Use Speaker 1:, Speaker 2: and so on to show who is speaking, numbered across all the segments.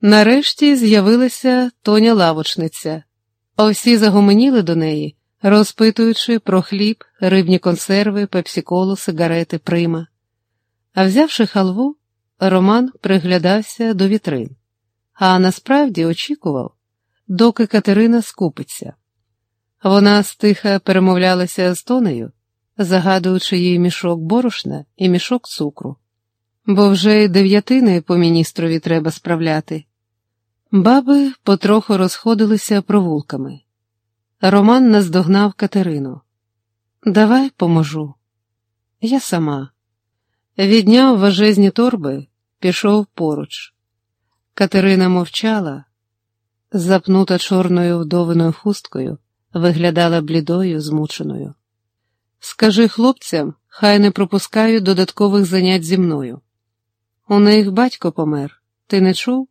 Speaker 1: Нарешті з'явилася Тоня лавочниця, а всі загомоніли до неї, розпитуючи про хліб, рибні консерви, пепсіколу, сигарети, прима. А взявши халву, Роман приглядався до вітрин, а насправді очікував, доки Катерина скупиться. Вона стиха перемовлялася з Тонею, загадуючи їй мішок борошна і мішок цукру, бо вже й дев'ятини по міністрові треба справляти. Баби потроху розходилися провулками. Роман наздогнав Катерину. Давай поможу. Я сама. Відняв важезні торби, пішов поруч. Катерина мовчала, запнута чорною вдовиною хусткою, виглядала блідою, змученою. Скажи хлопцям, хай не пропускають додаткових занять зі мною. У них батько помер. Ти не чув?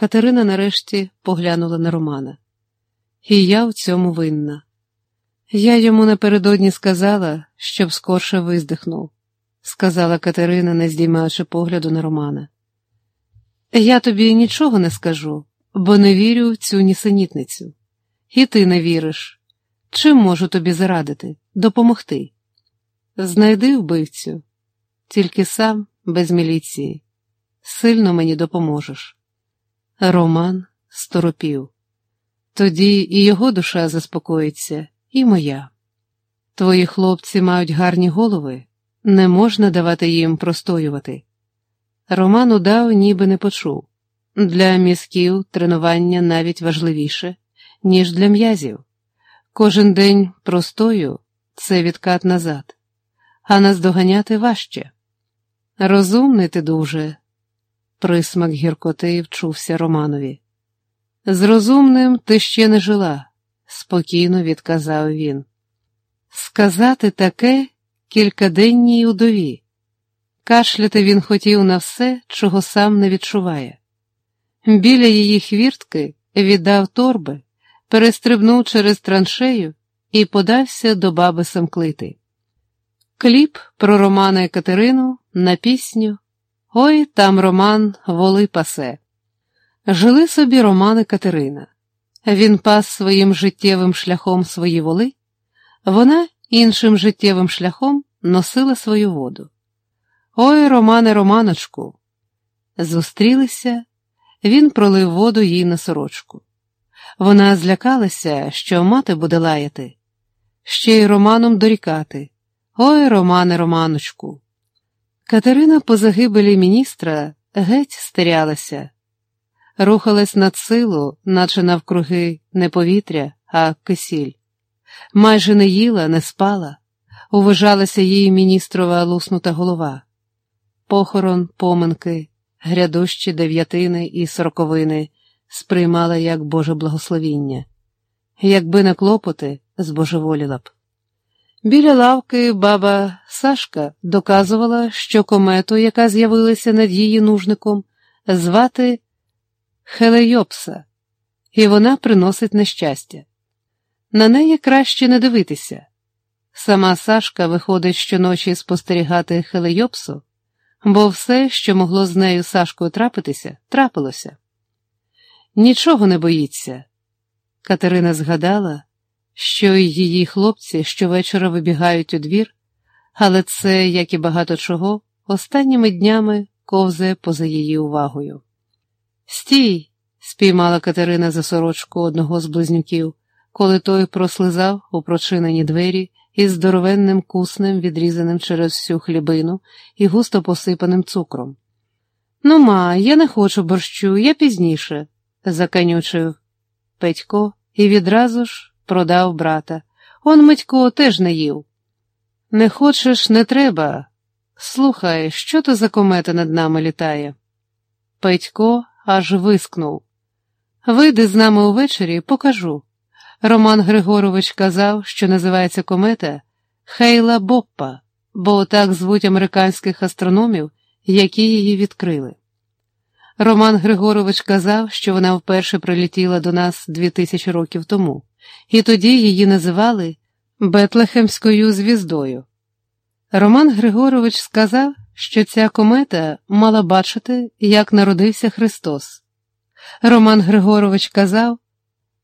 Speaker 1: Катерина нарешті поглянула на Романа. І я в цьому винна. Я йому напередодні сказала, щоб скорше виздихнув, сказала Катерина, не здіймаючи погляду на Романа. Я тобі нічого не скажу, бо не вірю в цю нісенітницю. І ти не віриш. Чим можу тобі зарадити, допомогти? Знайди вбивцю, тільки сам без міліції. Сильно мені допоможеш. Роман сторопів. Тоді і його душа заспокоїться, і моя. Твої хлопці мають гарні голови, не можна давати їм простоювати. Роман удав, ніби не почув. Для мізків тренування навіть важливіше, ніж для м'язів. Кожен день простою це відкат назад, а наздоганяти важче. Розумний ти дуже, присмак гіркоти вчувся Романові. З розумним ти ще не жила, спокійно відказав він. Сказати таке кількаденній удові. Кашляти він хотів на все, чого сам не відчуває. Біля її хвіртки віддав торби, перестрибнув через траншею і подався до баби Самклити. Кліп про Романа і Катерину на пісню Ой там Роман воли пасе. Жили собі Роман і Катерина. Він пас своїм життєвим шляхом свої воли, вона іншим життєвим шляхом носила свою воду. Ой, Романе, Романочку. Зустрілися, він пролив воду їй на сорочку. Вона злякалася, що мати буде лаяти, ще й Романом дорікати. Ой, Романе, Романочку. Катерина по загибелі міністра геть стерялася, рухалась над силу, наче навкруги не повітря, а кисіль. Майже не їла, не спала, уважалася їй міністрова луснута голова. Похорон, поминки, грядущі дев'ятини і сороковини сприймала як Боже благословіння. Якби не клопоти, збожеволіла б. Біля лавки баба Сашка доказувала, що комету, яка з'явилася над її нужником, звати Хелейопса, і вона приносить нещастя. На неї краще не дивитися. Сама Сашка виходить щоночі спостерігати Хелейопсу, бо все, що могло з нею Сашкою трапитися, трапилося. Нічого не боїться. Катерина згадала що й її хлопці щовечора вибігають у двір, але це, як і багато чого, останніми днями ковзе поза її увагою. Стій, спіймала Катерина за сорочку одного з близнюків, коли той прослизав у прочинені двері із здоровенним куснем, відрізаним через всю хлібину і густо посипаним цукром. Ну, ма, я не хочу борщу, я пізніше, заканючив Петько і відразу ж продав брата. Он Митько теж не їв. Не хочеш, не треба. Слухай, що то за комета над нами літає? Петько аж вискнув. Вийди з нами увечері, покажу. Роман Григорович казав, що називається комета Хейла Боппа, бо так звуть американських астрономів, які її відкрили. Роман Григорович казав, що вона вперше прилетіла до нас дві тисячі років тому і тоді її називали Бетлехемською звіздою. Роман Григорович сказав, що ця комета мала бачити, як народився Христос, Роман Григорович казав,